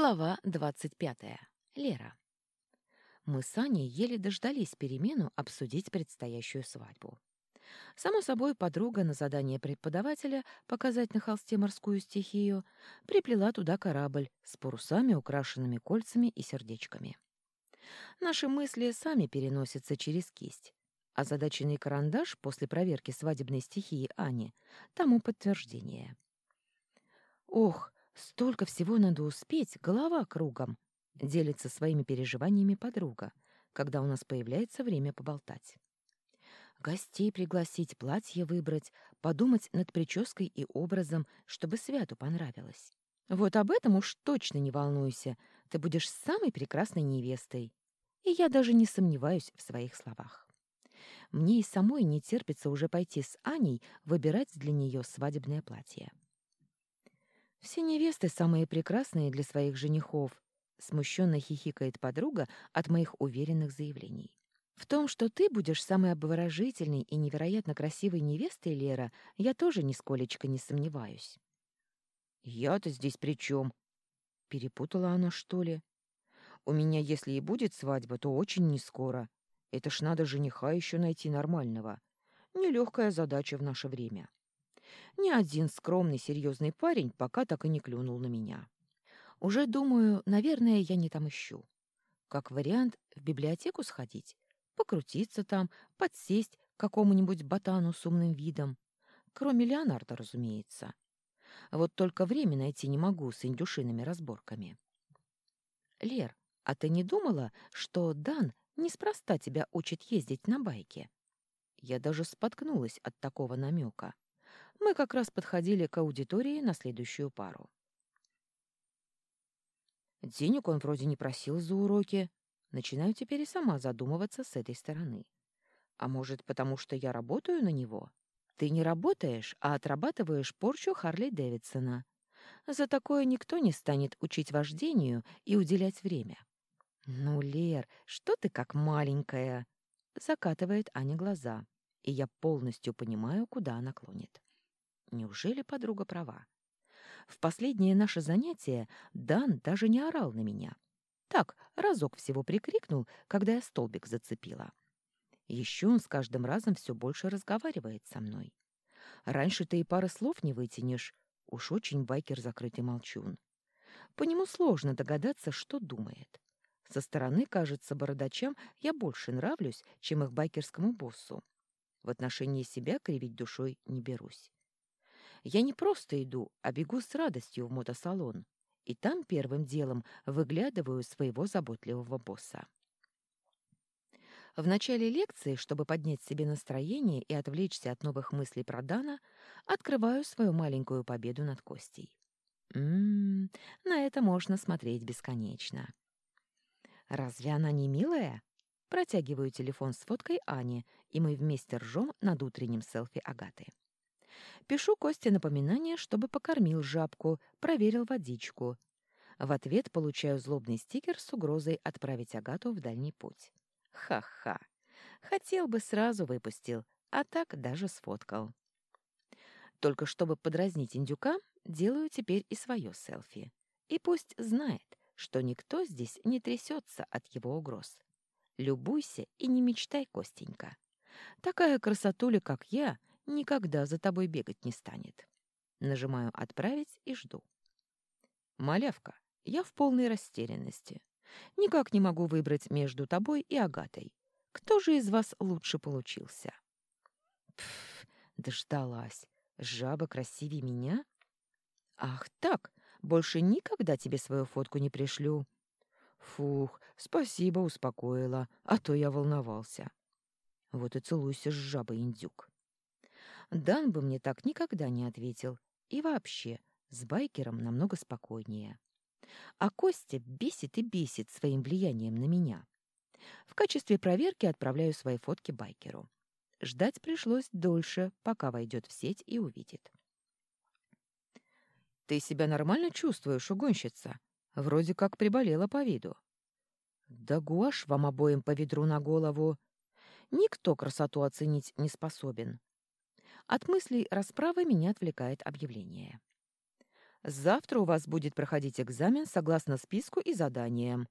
Глава двадцать пятая. Лера. Мы с Аней еле дождались перемену обсудить предстоящую свадьбу. Само собой, подруга на задание преподавателя показать на холсте морскую стихию приплела туда корабль с парусами, украшенными кольцами и сердечками. Наши мысли сами переносятся через кисть, а задаченный карандаш после проверки свадебной стихии Ани тому подтверждение. Ох, Столько всего надо успеть, голова кругом. Делится своими переживаниями подруга, когда у нас появляется время поболтать. Гостей пригласить, платье выбрать, подумать над прической и образом, чтобы Святу понравилось. Вот об этом уж точно не волнуйся. Ты будешь самой прекрасной невестой. И я даже не сомневаюсь в своих словах. Мне и самой не терпится уже пойти с Аней выбирать для нее свадебное платье. Все невесты самые прекрасные для своих женихов, смущенно хихикает подруга от моих уверенных заявлений. В том, что ты будешь самой обворожительной и невероятно красивой невестой, Лера, я тоже нисколечко не сомневаюсь. Я-то здесь при чем? Перепутала она, что ли? У меня, если и будет свадьба, то очень не скоро. Это ж надо жениха еще найти нормального. Нелегкая задача в наше время. Ни один скромный, серьезный парень пока так и не клюнул на меня. Уже думаю, наверное, я не там ищу. Как вариант, в библиотеку сходить, покрутиться там, подсесть к какому-нибудь ботану с умным видом. Кроме Леонардо, разумеется. Вот только время найти не могу с индюшиными разборками. Лер, а ты не думала, что Дан неспроста тебя учит ездить на байке? Я даже споткнулась от такого намека мы как раз подходили к аудитории на следующую пару. Денег он вроде не просил за уроки. Начинаю теперь и сама задумываться с этой стороны. А может, потому что я работаю на него? Ты не работаешь, а отрабатываешь порчу Харли Дэвидсона. За такое никто не станет учить вождению и уделять время. «Ну, Лер, что ты как маленькая?» Закатывает Аня глаза, и я полностью понимаю, куда она клонит. Неужели подруга права? В последнее наше занятие Дан даже не орал на меня. Так, разок всего прикрикнул, когда я столбик зацепила. Еще он с каждым разом все больше разговаривает со мной. Раньше ты и пары слов не вытянешь. Уж очень байкер закрытый молчун. По нему сложно догадаться, что думает. Со стороны, кажется, бородачам я больше нравлюсь, чем их байкерскому боссу. В отношении себя кривить душой не берусь. Я не просто иду, а бегу с радостью в мотосалон. И там первым делом выглядываю своего заботливого босса. В начале лекции, чтобы поднять себе настроение и отвлечься от новых мыслей про Дана, открываю свою маленькую победу над Костей. Ммм, на это можно смотреть бесконечно. Разве она не милая? Протягиваю телефон с фоткой Ани, и мы вместе ржем над утренним селфи Агаты. Пишу Косте напоминание, чтобы покормил жабку, проверил водичку. В ответ получаю злобный стикер с угрозой отправить Агату в дальний путь. Ха-ха. Хотел бы, сразу выпустил, а так даже сфоткал. Только чтобы подразнить индюка, делаю теперь и свое селфи. И пусть знает, что никто здесь не трясется от его угроз. Любуйся и не мечтай, Костенька. Такая красотуля, как я, никогда за тобой бегать не станет. Нажимаю «Отправить» и жду. Малявка, я в полной растерянности. Никак не могу выбрать между тобой и Агатой. Кто же из вас лучше получился? Пф, дождалась. Жаба красивее меня? Ах так, больше никогда тебе свою фотку не пришлю. Фух, спасибо, успокоила, а то я волновался. Вот и целуйся с жабой, индюк. Дан бы мне так никогда не ответил. И вообще, с байкером намного спокойнее. А Костя бесит и бесит своим влиянием на меня. В качестве проверки отправляю свои фотки байкеру. Ждать пришлось дольше, пока войдет в сеть и увидит. «Ты себя нормально чувствуешь, угонщица? Вроде как приболела по виду». «Да гуашь вам обоим по ведру на голову. Никто красоту оценить не способен. От мыслей расправы меня отвлекает объявление. Завтра у вас будет проходить экзамен согласно списку и заданиям.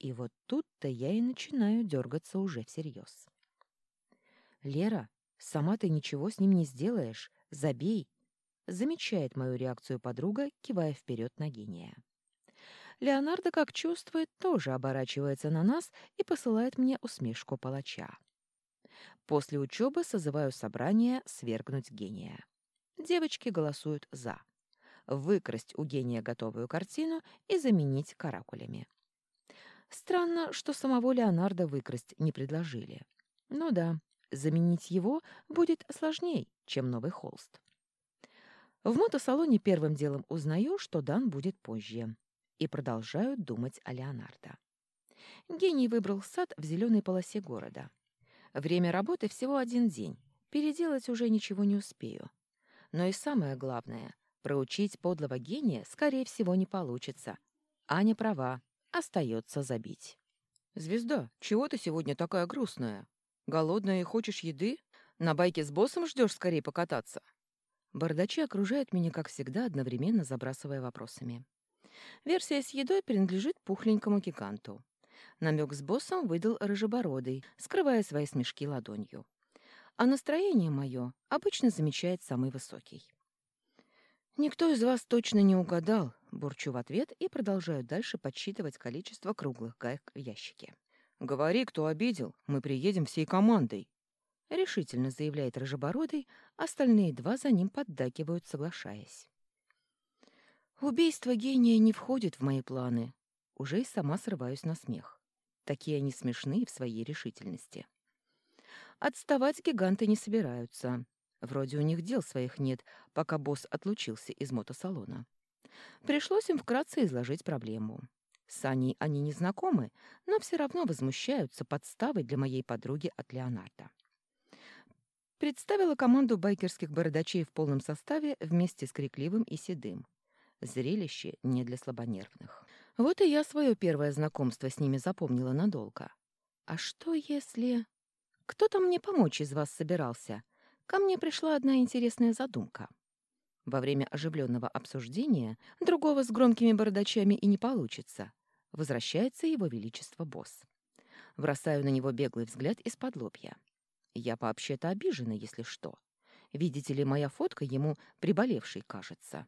И вот тут-то я и начинаю дергаться уже всерьез. Лера, сама ты ничего с ним не сделаешь. Забей. Замечает мою реакцию подруга, кивая вперед на гения. Леонардо, как чувствует, тоже оборачивается на нас и посылает мне усмешку палача. После учебы созываю собрание свергнуть гения. Девочки голосуют «за». Выкрасть у гения готовую картину и заменить каракулями. Странно, что самого Леонардо выкрасть не предложили. Ну да, заменить его будет сложней, чем новый холст. В мотосалоне первым делом узнаю, что Дан будет позже, и продолжаю думать о Леонардо. Гений выбрал сад в зеленой полосе города. Время работы всего один день, переделать уже ничего не успею. Но и самое главное, проучить подлого гения, скорее всего, не получится. Аня права, остается забить. «Звезда, чего ты сегодня такая грустная? Голодная и хочешь еды? На байке с боссом ждешь скорее покататься?» Бардачи окружают меня, как всегда, одновременно забрасывая вопросами. Версия с едой принадлежит пухленькому гиганту. Намек с боссом выдал рыжебородый, скрывая свои смешки ладонью. А настроение мое обычно замечает самый высокий. «Никто из вас точно не угадал», — бурчу в ответ и продолжаю дальше подсчитывать количество круглых гаек в ящике. «Говори, кто обидел, мы приедем всей командой», — решительно заявляет Рыжебородый, остальные два за ним поддакивают, соглашаясь. Убийство гения не входит в мои планы. Уже и сама срываюсь на смех. Такие они смешные в своей решительности. Отставать гиганты не собираются. Вроде у них дел своих нет, пока босс отлучился из мотосалона. Пришлось им вкратце изложить проблему. С Аней они не знакомы, но все равно возмущаются подставой для моей подруги от Леонардо. Представила команду байкерских бородачей в полном составе вместе с Крикливым и Седым. Зрелище не для слабонервных. Вот и я свое первое знакомство с ними запомнила надолго. А что если... Кто-то мне помочь из вас собирался — ко мне пришла одна интересная задумка. Во время оживленного обсуждения другого с громкими бородачами и не получится. Возвращается его величество босс. Бросаю на него беглый взгляд из-под лобья. Я вообще-то обижена, если что. Видите ли, моя фотка ему приболевшей кажется.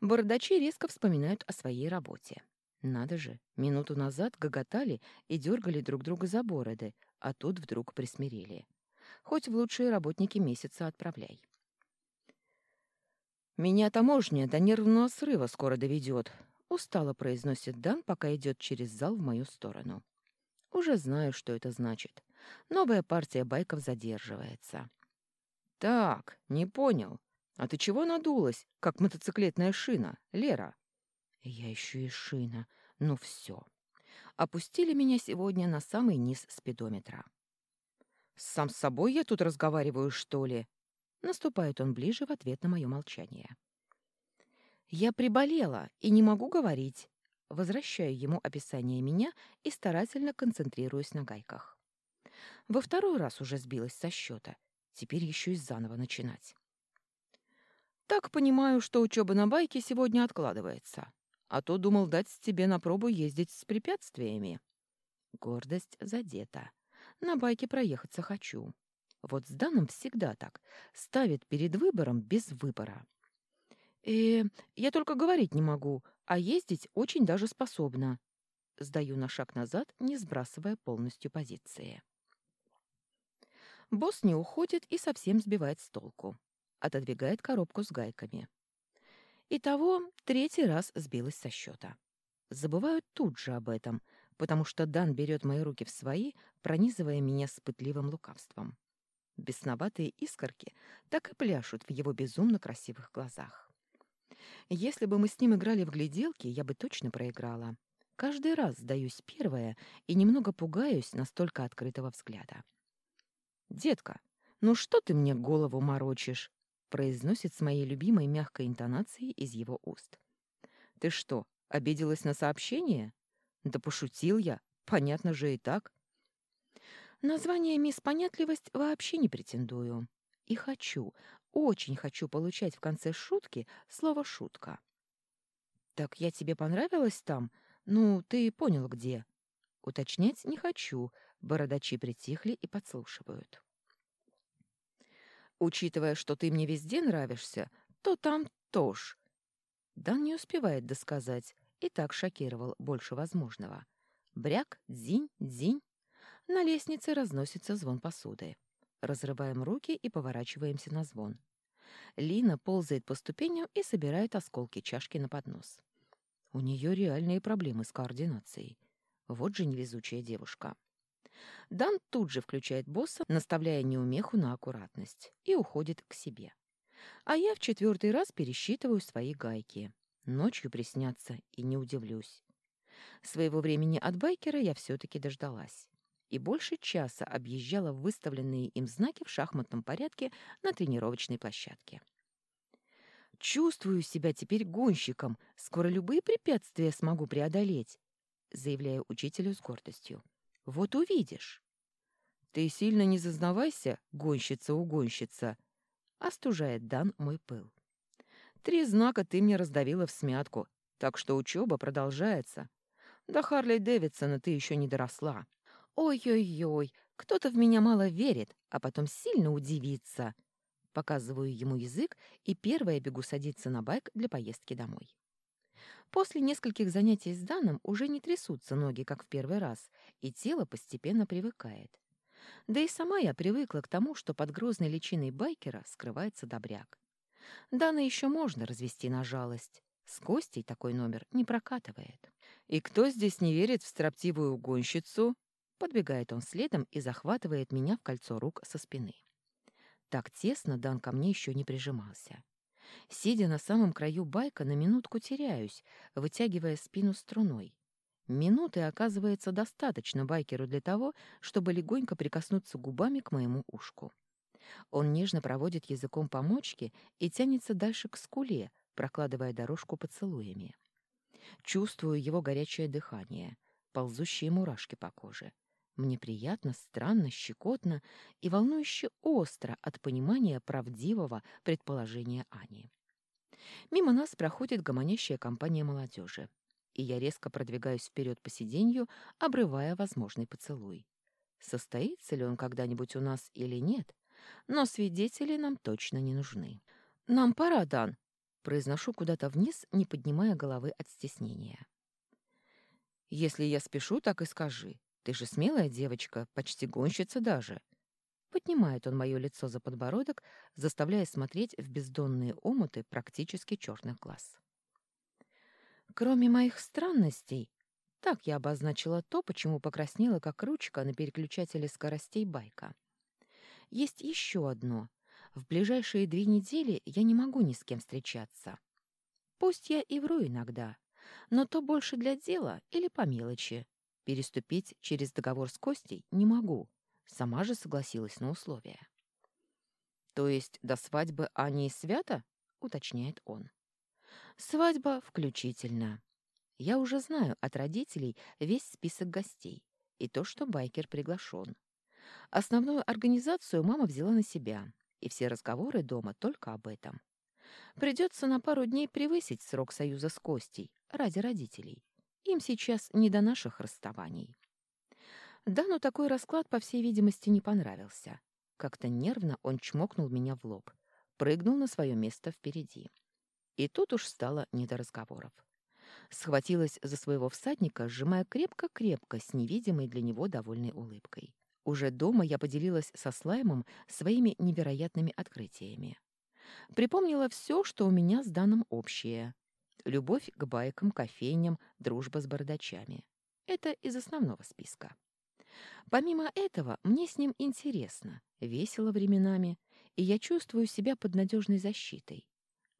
Бородачи резко вспоминают о своей работе. Надо же, минуту назад гоготали и дергали друг друга за бороды, а тут вдруг присмирели хоть в лучшие работники месяца отправляй. «Меня таможня до нервного срыва скоро доведет», — устало произносит Дан, пока идет через зал в мою сторону. «Уже знаю, что это значит. Новая партия байков задерживается». «Так, не понял. А ты чего надулась, как мотоциклетная шина, Лера?» «Я еще и шина. Ну все. Опустили меня сегодня на самый низ спидометра». Сам с собой я тут разговариваю, что ли? Наступает он ближе в ответ на мое молчание. Я приболела и не могу говорить. Возвращаю ему описание меня и старательно концентрируюсь на гайках. Во второй раз уже сбилась со счета. Теперь еще и заново начинать. Так понимаю, что учеба на байке сегодня откладывается. А то думал дать тебе на пробу ездить с препятствиями. Гордость задета. На байке проехаться хочу. Вот с Даном всегда так. Ставит перед выбором без выбора. Э, я только говорить не могу, а ездить очень даже способна. Сдаю на шаг назад, не сбрасывая полностью позиции. Босс не уходит и совсем сбивает с толку. Отодвигает коробку с гайками. Итого третий раз сбилась со счета. Забывают тут же об этом, потому что Дан берет мои руки в свои, пронизывая меня с пытливым лукавством. Бесноватые искорки так и пляшут в его безумно красивых глазах. Если бы мы с ним играли в гляделки, я бы точно проиграла. Каждый раз сдаюсь первая и немного пугаюсь настолько открытого взгляда. «Детка, ну что ты мне голову морочишь?» Произносит с моей любимой мягкой интонацией из его уст. «Ты что, обиделась на сообщение?» «Да пошутил я, понятно же и так». Название «Мисс Понятливость» вообще не претендую. И хочу, очень хочу получать в конце шутки слово «шутка». Так я тебе понравилась там? Ну, ты понял, где. Уточнять не хочу. Бородачи притихли и подслушивают. Учитывая, что ты мне везде нравишься, то там тоже. Дан не успевает досказать, и так шокировал больше возможного. Бряк, дзинь, дзинь. На лестнице разносится звон посуды. Разрываем руки и поворачиваемся на звон. Лина ползает по ступеням и собирает осколки чашки на поднос. У нее реальные проблемы с координацией. Вот же невезучая девушка. Дан тут же включает босса, наставляя неумеху на аккуратность, и уходит к себе. А я в четвертый раз пересчитываю свои гайки. Ночью приснятся, и не удивлюсь. Своего времени от байкера я все-таки дождалась. И больше часа объезжала выставленные им знаки в шахматном порядке на тренировочной площадке. «Чувствую себя теперь гонщиком. Скоро любые препятствия смогу преодолеть», заявляю учителю с гордостью. «Вот увидишь». «Ты сильно не зазнавайся, гонщица-угонщица», остужает Дан мой пыл. «Три знака ты мне раздавила в смятку, так что учеба продолжается. До Харли Дэвидсона ты еще не доросла». «Ой-ой-ой, кто-то в меня мало верит, а потом сильно удивится». Показываю ему язык и первая бегу садиться на байк для поездки домой. После нескольких занятий с Даном уже не трясутся ноги, как в первый раз, и тело постепенно привыкает. Да и сама я привыкла к тому, что под грозной личиной байкера скрывается добряк. Дана еще можно развести на жалость. С Костей такой номер не прокатывает. «И кто здесь не верит в строптивую гонщицу?» Подбегает он следом и захватывает меня в кольцо рук со спины. Так тесно Дан ко мне еще не прижимался. Сидя на самом краю байка, на минутку теряюсь, вытягивая спину струной. Минуты, оказывается, достаточно байкеру для того, чтобы легонько прикоснуться губами к моему ушку. Он нежно проводит языком по мочке и тянется дальше к скуле, прокладывая дорожку поцелуями. Чувствую его горячее дыхание, ползущие мурашки по коже. Мне приятно, странно, щекотно и волнующе остро от понимания правдивого предположения Ани. Мимо нас проходит гомонящая компания молодежи, и я резко продвигаюсь вперед по сиденью, обрывая возможный поцелуй. Состоится ли он когда-нибудь у нас или нет, но свидетели нам точно не нужны. «Нам пора, Дан!» — произношу куда-то вниз, не поднимая головы от стеснения. «Если я спешу, так и скажи. Ты же смелая девочка, почти гонщица даже». Поднимает он мое лицо за подбородок, заставляя смотреть в бездонные омуты практически черных глаз. Кроме моих странностей, так я обозначила то, почему покраснела как ручка на переключателе скоростей байка. Есть еще одно. В ближайшие две недели я не могу ни с кем встречаться. Пусть я и вру иногда, но то больше для дела или по мелочи. Переступить через договор с Костей не могу. Сама же согласилась на условия. «То есть до свадьбы Ани и Свята?» — уточняет он. Свадьба включительно. Я уже знаю от родителей весь список гостей и то, что байкер приглашен. Основную организацию мама взяла на себя, и все разговоры дома только об этом. Придется на пару дней превысить срок союза с Костей ради родителей. Им сейчас не до наших расставаний. Дану такой расклад, по всей видимости, не понравился. Как-то нервно он чмокнул меня в лоб, прыгнул на свое место впереди. И тут уж стало не до разговоров. Схватилась за своего всадника, сжимая крепко-крепко с невидимой для него довольной улыбкой. Уже дома я поделилась со Слаймом своими невероятными открытиями. Припомнила все, что у меня с Даном общее. Любовь к байкам, кофейням, дружба с бардачами. Это из основного списка. Помимо этого, мне с ним интересно, весело временами, и я чувствую себя под надежной защитой.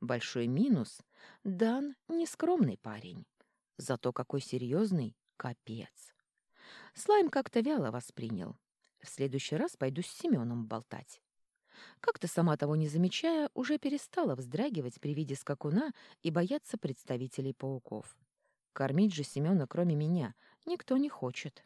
Большой минус — Дан нескромный парень. Зато какой серьезный — капец. Слайм как-то вяло воспринял. В следующий раз пойду с Семеном болтать. Как-то сама того не замечая, уже перестала вздрагивать при виде скакуна и бояться представителей пауков. Кормить же Семена, кроме меня, никто не хочет.